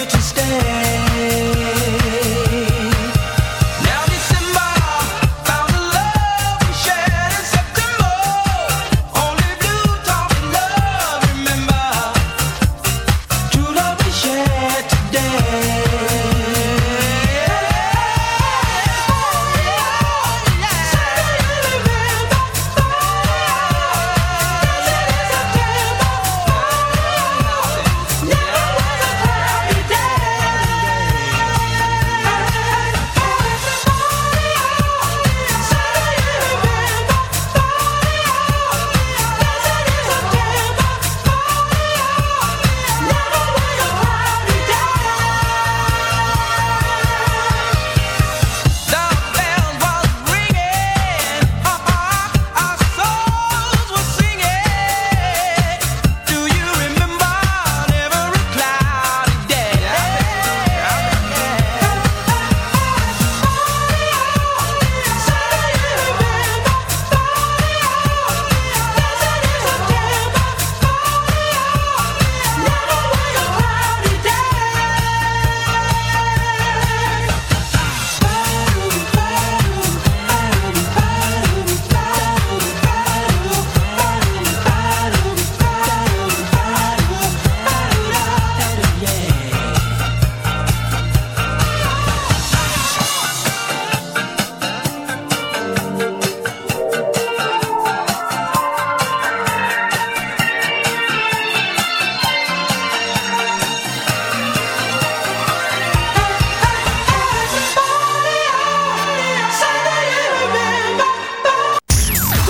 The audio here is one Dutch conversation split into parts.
You stay?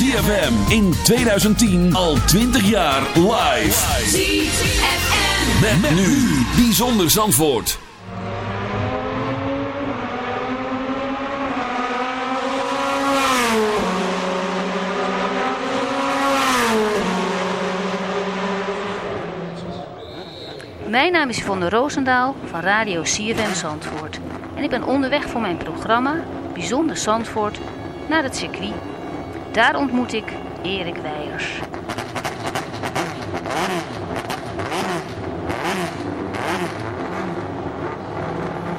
ZFM in 2010 al 20 jaar live. ZFM Met, nu. Bijzonder Zandvoort. Mijn naam is Yvonne Roosendaal van Radio CFM Zandvoort. En ik ben onderweg voor mijn programma Bijzonder Zandvoort naar het circuit. Daar ontmoet ik Erik Weijers.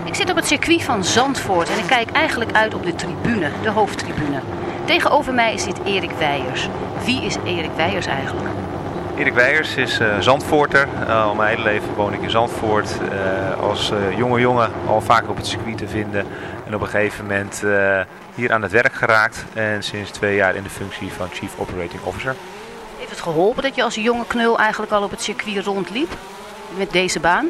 Ik zit op het circuit van Zandvoort en ik kijk eigenlijk uit op de tribune, de hoofdtribune. Tegenover mij zit Erik Weijers. Wie is Erik Weijers eigenlijk? Erik Weijers is uh, Zandvoorter. Uh, al mijn hele leven woon ik in Zandvoort. Uh, als jonge jongen al vaak op het circuit te vinden. En op een gegeven moment hier aan het werk geraakt. En sinds twee jaar in de functie van Chief Operating Officer. Heeft het geholpen dat je als jonge knul eigenlijk al op het circuit rondliep? Met deze baan?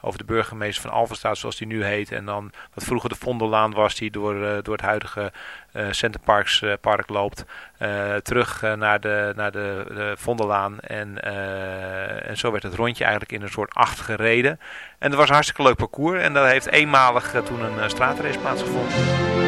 over de burgemeester van Alverstaat, zoals die nu heet. En dan wat vroeger de Vondellaan was, die door, uh, door het huidige uh, Centerparks uh, park loopt. terug naar de, naar de, de Vondellaan. En, en zo werd het rondje eigenlijk in een soort acht gereden. En dat was een hartstikke leuk parcours. En daar heeft eenmalig toen een straatrace plaatsgevonden.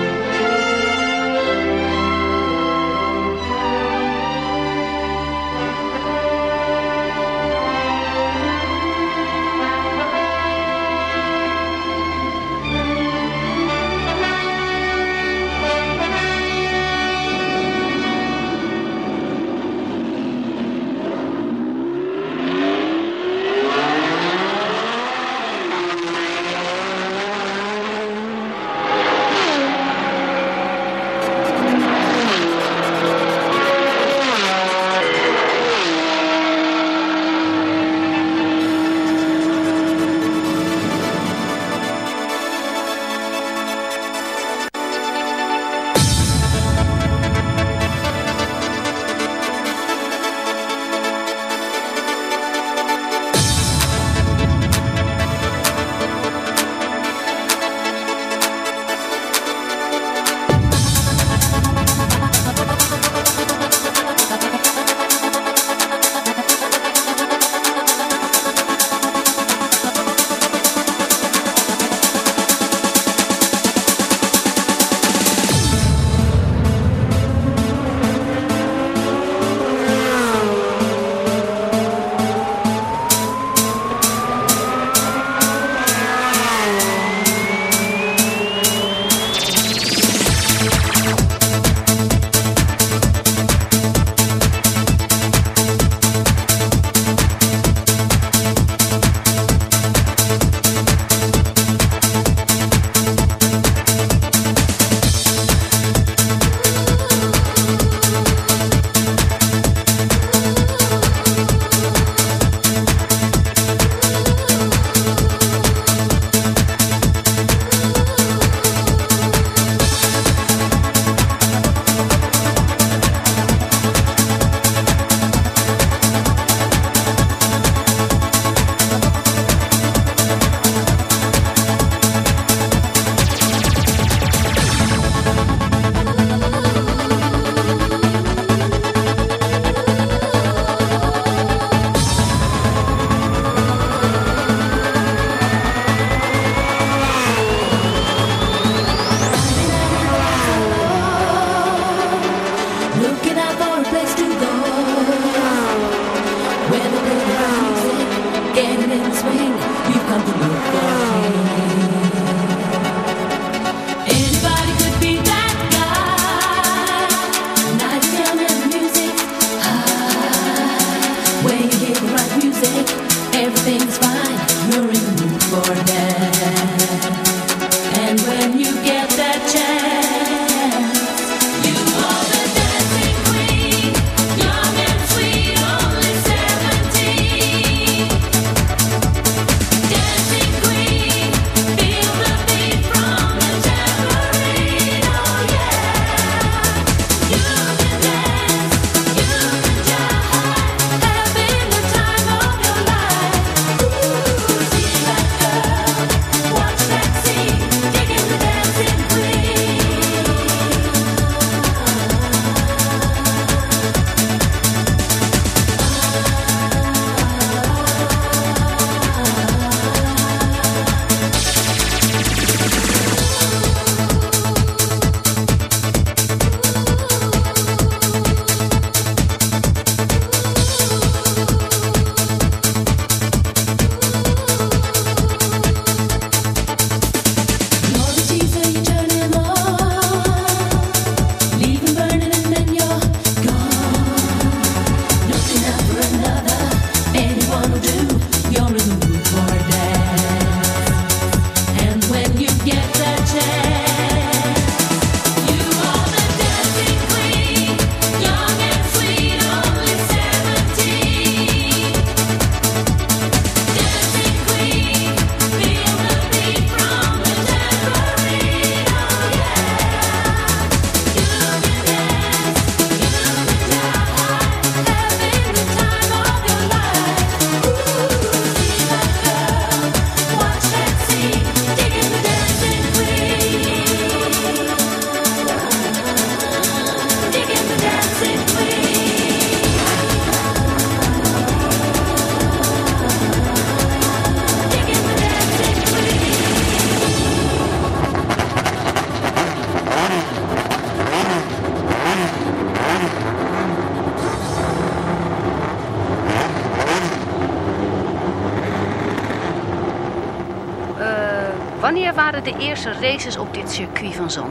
Van?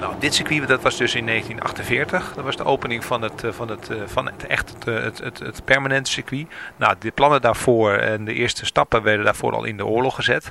Nou, dit circuit dat was dus in 1948. Dat was de opening van het, eh, van het, eh, van het echt het, het, het, het permanente circuit. Nou, de plannen daarvoor en de eerste stappen werden daarvoor al in de oorlog gezet.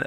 uh,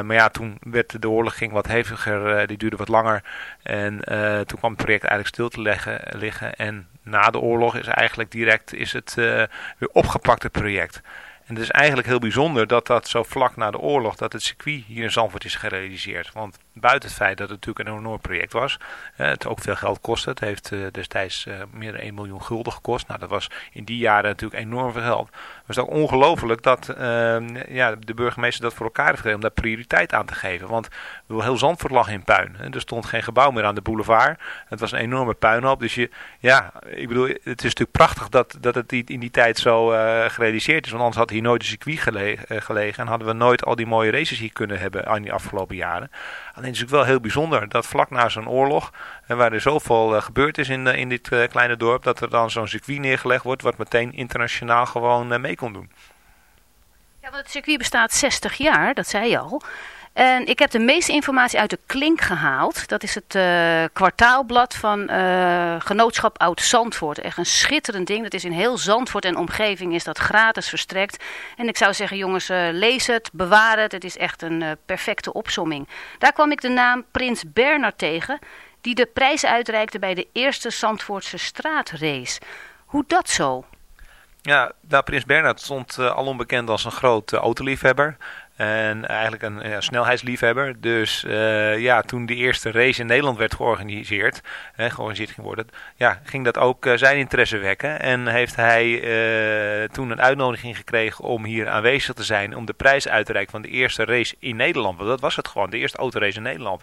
maar ja, toen werd de oorlog ging wat heviger, uh, die duurde wat langer. En uh, toen kwam het project eigenlijk stil te leggen, liggen. En na de oorlog is eigenlijk direct is het weer opgepakt, het project. En het is eigenlijk heel bijzonder dat dat zo vlak na de oorlog, dat het circuit hier in Zandvoort is gerealiseerd. Want buiten het feit dat het natuurlijk een enorm project was, het ook veel geld kostte. Het heeft destijds meer dan 1 miljoen gulden gekost. Nou, dat was in die jaren natuurlijk enorm veel geld was ook ongelooflijk dat uh, ja, de burgemeester dat voor elkaar heeft om daar prioriteit aan te geven. Want heel Zandvoort lag in puin. Er stond geen gebouw meer aan de boulevard. Het was een enorme puinhoop. Dus je, ja, ik bedoel, het is natuurlijk prachtig dat, dat het in die tijd zo uh, gerealiseerd is. Want anders had hier nooit een circuit gelegen, uh, gelegen. En hadden we nooit al die mooie races hier kunnen hebben in die afgelopen jaren. Alleen is het wel heel bijzonder dat vlak na zo'n oorlog, en waar er zoveel uh, gebeurd is in, in dit kleine dorp, dat er dan zo'n circuit neergelegd wordt wat meteen internationaal gewoon mee kon doen. Ja, want het circuit bestaat 60 jaar, dat zei je al. En ik heb de meeste informatie uit de Klink gehaald. Dat is het kwartaalblad van Genootschap Oud Zandvoort. Echt een schitterend ding. Dat is in heel Zandvoort en omgeving is dat gratis verstrekt. En ik zou zeggen, jongens, lees het, bewaar het. Het is echt een perfecte opsomming. Daar kwam ik de naam Prins Bernard tegen, die de prijs uitreikte bij de eerste Zandvoortse straatrace. Hoe dat zo? Ja, nou, Prins Bernhard stond uh, al onbekend als een groot uh, autoliefhebber. En eigenlijk een ja, snelheidsliefhebber. Dus uh, ja, toen de eerste race in Nederland werd georganiseerd, hè, georganiseerd ging worden, ja, ging dat ook zijn interesse wekken. En heeft hij toen een uitnodiging gekregen om hier aanwezig te zijn om de prijs uit te reiken van de eerste race in Nederland. Want dat was het gewoon, de eerste autorace in Nederland.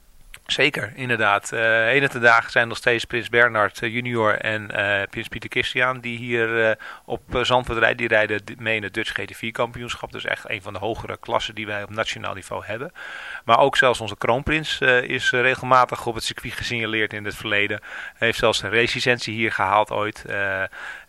Zeker, inderdaad. Uh, ene te dagen zijn nog steeds Prins Bernhard junior en uh, Prins Pieter Christian die hier op Zandvoort rijden. Die rijden mee in het Dutch GT4 kampioenschap. Dus echt een van de hogere klassen die wij op nationaal niveau hebben. Maar ook zelfs onze kroonprins is regelmatig op het circuit gesignaleerd in het verleden. Hij heeft zelfs een race hier gehaald ooit.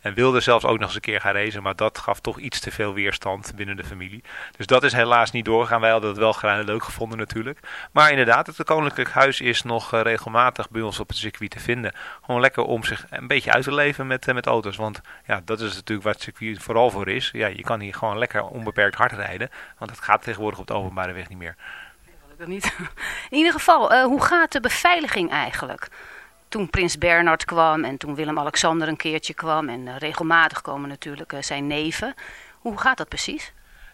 En wilde zelfs ook nog eens een keer gaan racen. Maar dat gaf toch iets te veel weerstand binnen de familie. Dus dat is helaas niet doorgegaan. Wij hadden het wel graag leuk gevonden natuurlijk. Maar inderdaad, het Koninklijk Huis is nog eh, regelmatig bij ons op het circuit te vinden. Gewoon lekker om zich een beetje uit te leven met, eh, met auto's. Want ja, dat is natuurlijk wat het circuit vooral voor is. Ja, je kan hier gewoon lekker onbeperkt hard rijden. Want dat gaat tegenwoordig op de openbare weg niet meer. Niet. In ieder geval, uh, hoe gaat de beveiliging eigenlijk? Toen prins Bernard kwam en toen Willem-Alexander een keertje kwam. En uh, regelmatig komen natuurlijk uh, zijn neven. Hoe gaat dat precies?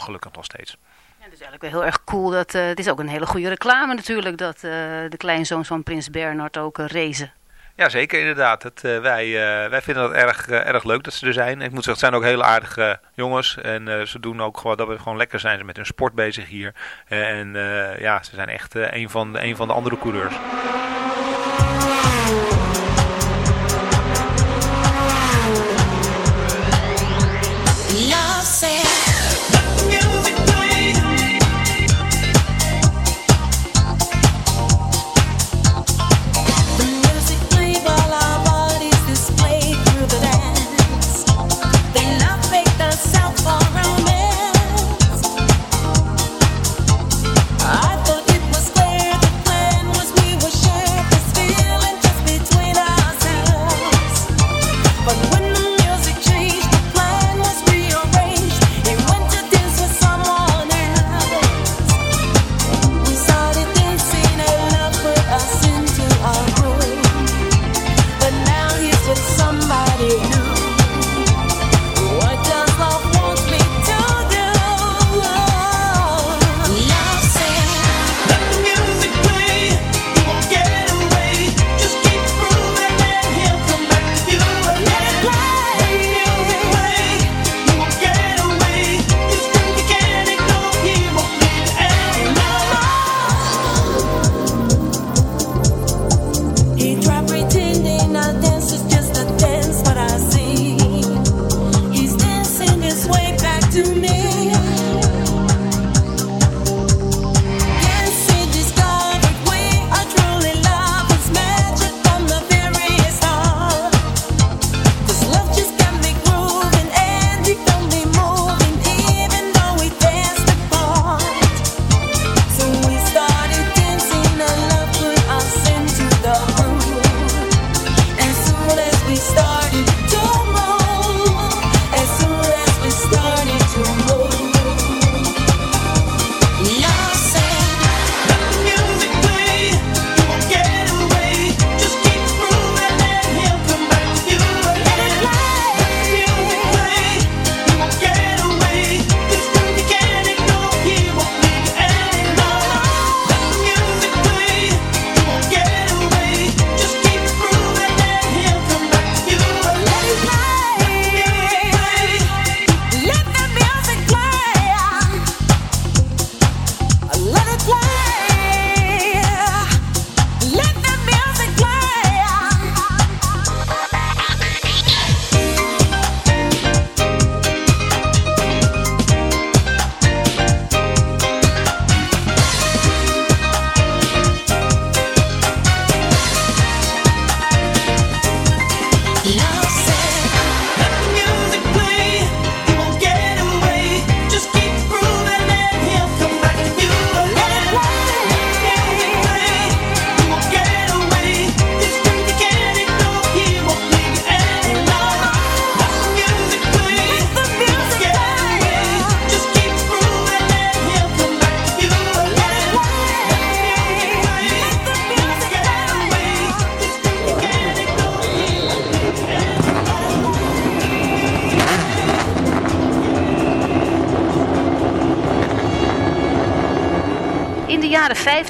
gelukkig nog steeds. Ja, het is eigenlijk wel heel erg cool. Dat, uh, het is ook een hele goede reclame natuurlijk dat uh, de kleinzoons van Prins Bernhard ook uh, racen. Ja, zeker inderdaad. Het, wij, wij vinden het erg, erg leuk dat ze er zijn. Ik moet zeggen, het zijn ook hele aardige jongens. En ze doen ook gewoon dat we gewoon lekker zijn met hun sport bezig hier. en ja, ze zijn echt een, van, een van de andere coureurs.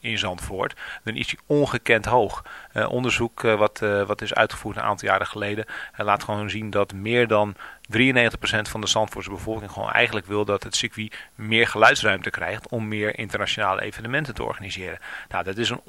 in Zandvoort, dan is die ongekend hoog. Uh, onderzoek uh, wat, uh, wat is uitgevoerd een aantal jaren geleden laat gewoon zien dat meer dan 93% van de Zandvoortse bevolking gewoon eigenlijk wil dat het circuit meer geluidsruimte krijgt om meer internationale evenementen te organiseren. Nou, dat is een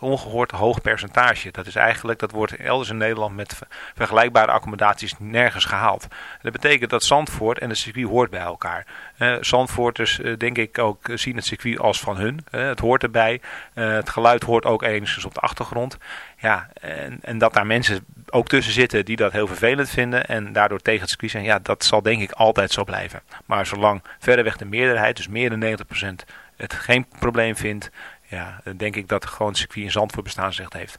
ongehoord hoog percentage. Dat is eigenlijk, dat wordt elders in Nederland met vergelijkbare accommodaties nergens gehaald. Dat betekent dat Zandvoort en het circuit hoort bij elkaar. Uh, Zandvoorters uh, denk ik ook zien het circuit als van hun. Uh, het hoort erbij. het geluid hoort ook enigszins op de achtergrond. Ja, en, en dat daar mensen ook tussen zitten die dat heel vervelend vinden en daardoor tegen het circuit zijn, ja, dat zal denk ik altijd zo blijven. Maar zolang verreweg de meerderheid, dus meer dan 90%, het geen probleem vindt, ja, denk ik dat gewoon het circuit in Zandvoort bestaansrecht heeft.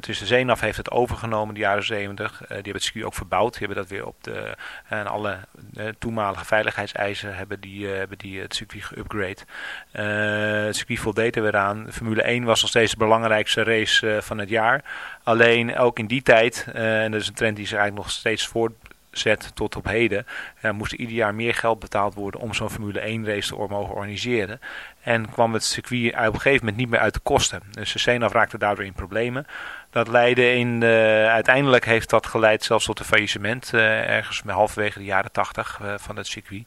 Dus de CENAF heeft het overgenomen in de jaren 70. die hebben het circuit ook verbouwd. Die hebben dat weer op de, en alle toenmalige veiligheidseisen hebben die, hebben die het circuit geüpgrade. Uh, het circuit voldeed er weer aan. Formule 1 was nog steeds de belangrijkste race uh, van het jaar. Alleen ook in die tijd, uh, en dat is een trend die zich eigenlijk nog steeds voortzet tot op heden, moest er ieder jaar meer geld betaald worden om zo'n Formule 1 race te mogen organiseren. En kwam het circuit op een gegeven moment niet meer uit de kosten. Dus de CNAF raakte daardoor in problemen. Dat leidde in, uh, uiteindelijk heeft dat geleid zelfs tot een faillissement, uh, ergens halverwege de jaren 80 uh, van het circuit.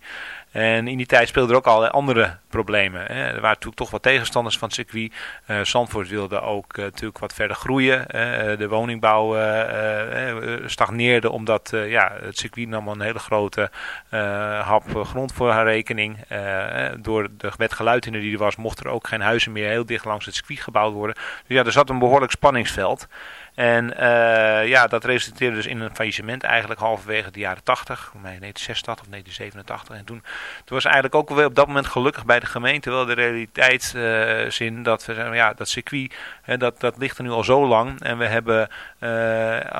En in die tijd speelden er ook allerlei andere problemen. Hè. Er waren natuurlijk toch wat tegenstanders van het circuit. Uh, Zandvoort wilde ook uh, natuurlijk wat verder groeien. Uh, de woningbouw stagneerde omdat ja, het circuit nam een hele grote hap grond voor haar rekening. door de wet geluiden die er was, mochten er ook geen huizen meer heel dicht langs het circuit gebouwd worden. Dus ja, er zat een behoorlijk spanningsveld. En uh, ja, dat resulteerde dus in een faillissement eigenlijk halverwege de jaren 80, nee, 1986 of 1987. En toen, toen was eigenlijk ook weer op dat moment gelukkig bij de gemeente wel de realiteitszin dat we zeggen, ja, dat circuit, hè, dat, dat ligt er nu al zo lang. En we hebben uh,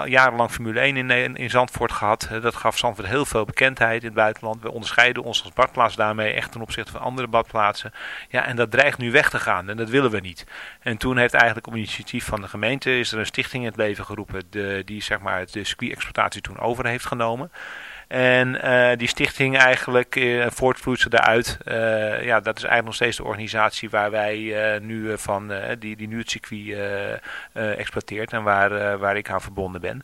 jarenlang Formule 1 in, in Zandvoort gehad. Dat gaf Zandvoort heel veel bekendheid in het buitenland. We onderscheiden ons als badplaats daarmee echt ten opzichte van andere badplaatsen. Ja, en dat dreigt nu weg te gaan en dat willen we niet. En toen heeft eigenlijk op initiatief van de gemeente is er een stichting het leven geroepen de, die zeg maar de circuit-exploitatie toen over heeft genomen. En uh, die stichting eigenlijk uh, voortvloeit daaruit. Uh, ja, dat is eigenlijk nog steeds de organisatie waar wij nu van, die, die nu het circuit exploiteert en waar, waar ik aan verbonden ben.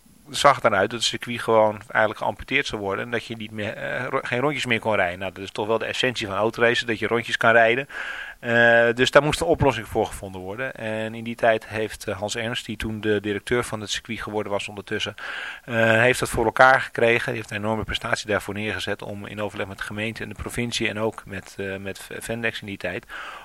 zag het eruit dat het circuit gewoon eigenlijk geamputeerd zou worden. En dat je niet meer, uh, geen rondjes meer kon rijden. Nou, dat is toch wel de essentie van autoracen, dat je rondjes kan rijden. Uh, dus daar moest een oplossing voor gevonden worden. En in die tijd heeft eh, Hans Ernst, die toen de directeur van het circuit geworden was ondertussen, heeft dat voor elkaar gekregen. Die heeft een enorme prestatie daarvoor neergezet om in overleg met de gemeente en de provincie en ook met, met Vendex in die tijd,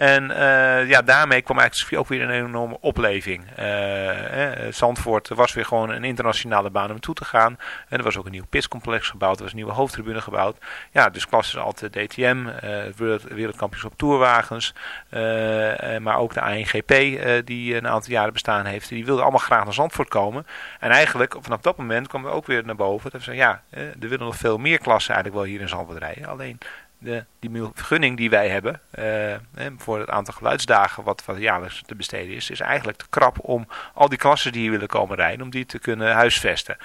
En uh, ja, daarmee kwam eigenlijk ook weer een enorme opleving. Eh, Zandvoort was weer gewoon een internationale baan om toe te gaan. En er was ook een nieuw piscomplex gebouwd, er was een nieuwe hoofdtribune gebouwd. Ja, dus klassen als de DTM, uh, wereldkampioenschap tourwagens, uh, maar ook de ANGP die een aantal jaren bestaan heeft. Die wilden allemaal graag naar Zandvoort komen. En eigenlijk vanaf dat moment kwam er ook weer naar boven. Dat we zeiden, ja, er willen nog veel meer klassen eigenlijk wel hier in Zandvoort rijden. Alleen de, die vergunning die wij hebben uh, voor het aantal geluidsdagen wat, wat jaarlijks te besteden is, is eigenlijk te krap om al die klassen die hier willen komen rijden, om die te kunnen huisvesten.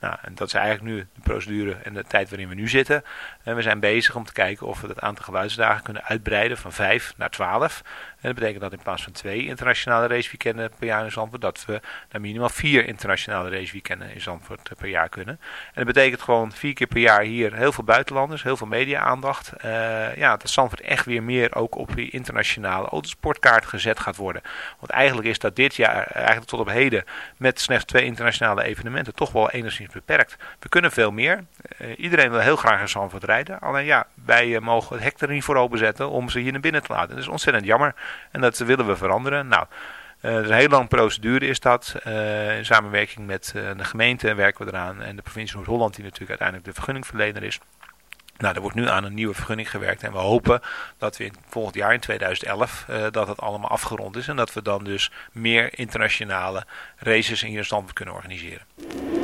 Nou, en dat is eigenlijk nu de procedure en de tijd waarin we nu zitten. En we zijn bezig om te kijken of we het aantal geluidsdagen kunnen uitbreiden van 5 naar 12. En dat betekent dat in plaats van twee internationale raceweekenden per jaar in Zandvoort, dat we naar minimaal vier internationale raceweekenden in Zandvoort per jaar kunnen. En dat betekent gewoon vier keer per jaar hier heel veel buitenlanders, heel veel media-aandacht. Uh, ja, dat Zandvoort echt weer meer ook op die internationale autosportkaart gezet gaat worden. Want eigenlijk is dat dit jaar, eigenlijk tot op heden, met slechts twee internationale evenementen, toch wel enigszins beperkt. We kunnen veel meer. Iedereen wil heel graag in Zandvoort rijden. Alleen ja, wij mogen het hek er niet voor openzetten om ze hier naar binnen te laten. Dat is ontzettend jammer. En dat willen we veranderen. Nou, uh, een heel lang procedure is dat. Uh, in samenwerking met uh, de gemeente werken we eraan. En de provincie Noord-Holland die natuurlijk uiteindelijk de vergunningverlener is. Nou, er wordt nu aan een nieuwe vergunning gewerkt. En we hopen dat we in, volgend jaar in 2011 dat het allemaal afgerond is. En dat we dan dus meer internationale races in hier stand kunnen organiseren.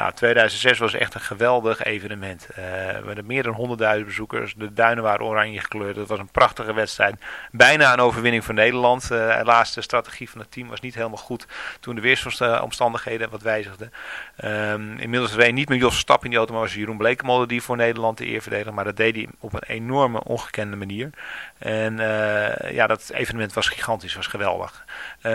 Nou, 2006 was echt een geweldig evenement. Uh, we hadden meer dan 100.000 bezoekers. De duinen waren oranje gekleurd. Het was een prachtige wedstrijd. Bijna een overwinning voor Nederland. Helaas, de strategie van het team was niet helemaal goed toen de weersomstandigheden wat wijzigden. Um, inmiddels reed niet meer Jos Stap in die auto, maar was Jeroen Blekemolen die voor Nederland de eer verdedigde. Maar dat deed hij op een enorme, ongekende manier. En uh, ja, dat evenement was gigantisch, was geweldig.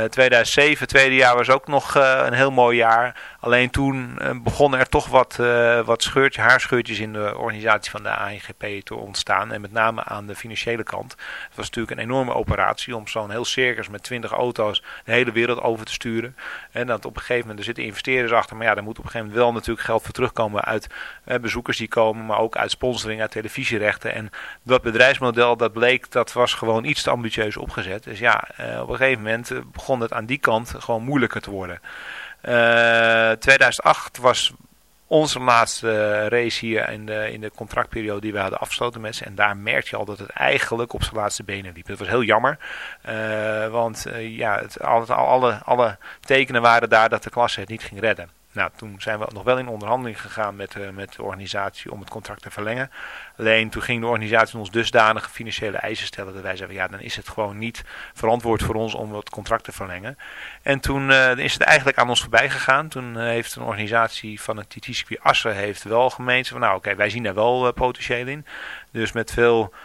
2007, tweede jaar, was ook nog een heel mooi jaar. Alleen toen begonnen er toch wat, uh, wat scheurtje, haarscheurtjes in de organisatie van de ANGP te ontstaan. En met name aan de financiële kant. Het was natuurlijk een enorme operatie om zo'n heel circus met 20 auto's de hele wereld over te sturen. En dat op een gegeven moment, er zitten investeerders achter. Maar ja, daar moet op een gegeven moment wel natuurlijk geld voor terugkomen uit eh, bezoekers die komen. Maar ook uit sponsoring, uit televisierechten. En dat bedrijfsmodel, dat bleek, dat was gewoon iets te ambitieus opgezet. Dus ja, uh, op een gegeven moment begon het aan die kant gewoon moeilijker te worden. 2008 eh, was onze laatste race hier in de, in de contractperiode die we hadden afgesloten met ze. En daar merk je al dat het eigenlijk op zijn laatste benen liep. Het was heel jammer. Uh, want uh, ja, het, alle, alle tekenen waren daar dat de klasse het niet ging redden. Nou, toen zijn we nog wel in onderhandeling gegaan met, uh, met de organisatie om het contract te verlengen. Alleen toen ging de organisatie ons dusdanige financiële eisen stellen dat wij zeiden, ja, dan is het gewoon niet verantwoord voor ons om het contract te verlengen. En toen uh, is het eigenlijk aan ons voorbij gegaan. Toen uh, heeft een organisatie van het TTCP Assen heeft wel gemeend van, nou oké, wij zien daar wel potentieel in. Dus met veel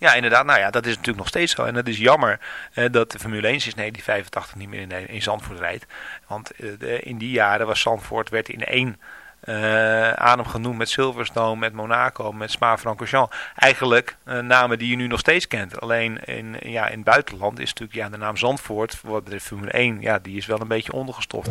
Ja, inderdaad. Nou ja, dat is natuurlijk nog steeds zo. En het is jammer eh, dat de Formule 1 sinds 1985 niet meer in, in Zandvoort rijdt. Want uh, in die jaren was Zandvoort werd in één uh, adem genoemd met Silverstone, met Monaco, met Spa-Francorchamps. Eigenlijk namen die je nu nog steeds kent. Alleen in, ja, in het buitenland is natuurlijk ja, de naam Zandvoort, wat de Formule 1, ja, die is wel een beetje ondergestoft.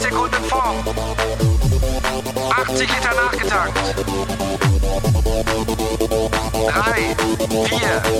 Sekunden Form. 80 Liter nachgetankt. 3, 4,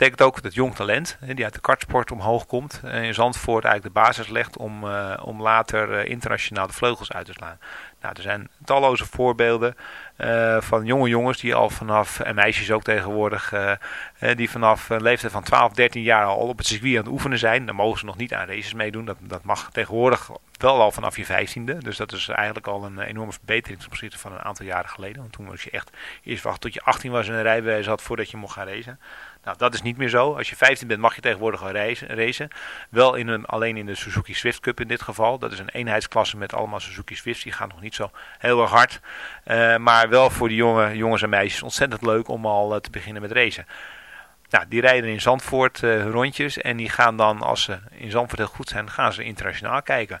betekent ook dat jong talent, die uit de kartsport omhoog komt, en in Zandvoort eigenlijk de basis legt om, uh, om later uh, internationaal de vleugels uit te slaan. Nou, er zijn talloze voorbeelden van jonge jongens die al vanaf, en meisjes ook tegenwoordig, die vanaf een leeftijd van 12, 13 jaar al op het circuit aan het oefenen zijn. Dan mogen ze nog niet aan races meedoen. Dat, dat mag tegenwoordig wel al vanaf je 15e. Dus dat is eigenlijk al een enorme verbetering ten van een aantal jaren geleden. Want toen moest je echt eerst wachten tot je 18 was en een rijbewijs had voordat je mocht gaan racen. Nou, dat is niet meer zo. Als je 15 bent mag je tegenwoordig wel racen. Wel in een, alleen in de Suzuki Swift Cup in dit geval. Dat is een eenheidsklasse met allemaal Suzuki Swifts. Die gaan nog niet zo heel erg hard. Uh, maar wel voor de jonge, jongens en meisjes ontzettend leuk om al uh, te beginnen met racen. Nou, die rijden in Zandvoort uh, rondjes en die gaan dan, als ze in Zandvoort heel goed zijn, gaan ze internationaal kijken.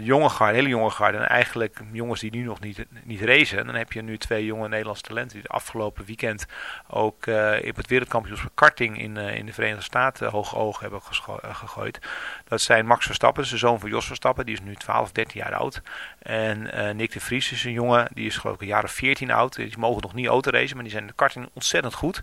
jonge garde, hele jonge garde. En eigenlijk jongens die nu nog niet, niet racen. En dan heb je nu twee jonge Nederlandse talenten die het afgelopen weekend ook uh, op het wereldkampioenschap karting in, uh, in de Verenigde Staten hoog oog hebben gegooid. Dat zijn Max Verstappen, de zoon van Jos Verstappen. Die is nu 12, 13 jaar oud. En Nick de Vries is een jongen, die is geloof ik een jaar of 14 oud. Die mogen nog niet autoracen, maar die zijn in de karting ontzettend goed.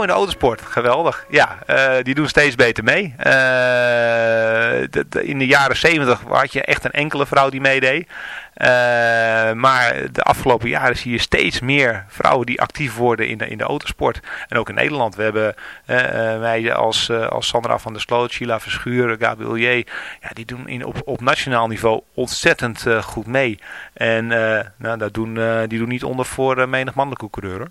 in de autosport, geweldig. Ja, uh, die doen steeds beter mee. De, in de jaren 70 had je echt een enkele vrouw die meedeed. Uh, maar de afgelopen jaren zie je steeds meer vrouwen die actief worden in de, in de autosport. En ook in Nederland. We hebben wij als, als Sandra van der Sloot, Sheila Verschuur, Gabriel J. Ja, die doen in, op, op nationaal niveau ontzettend goed mee. En nou, dat doen, die doen niet onder voor menig mannelijke coureur.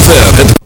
Zover het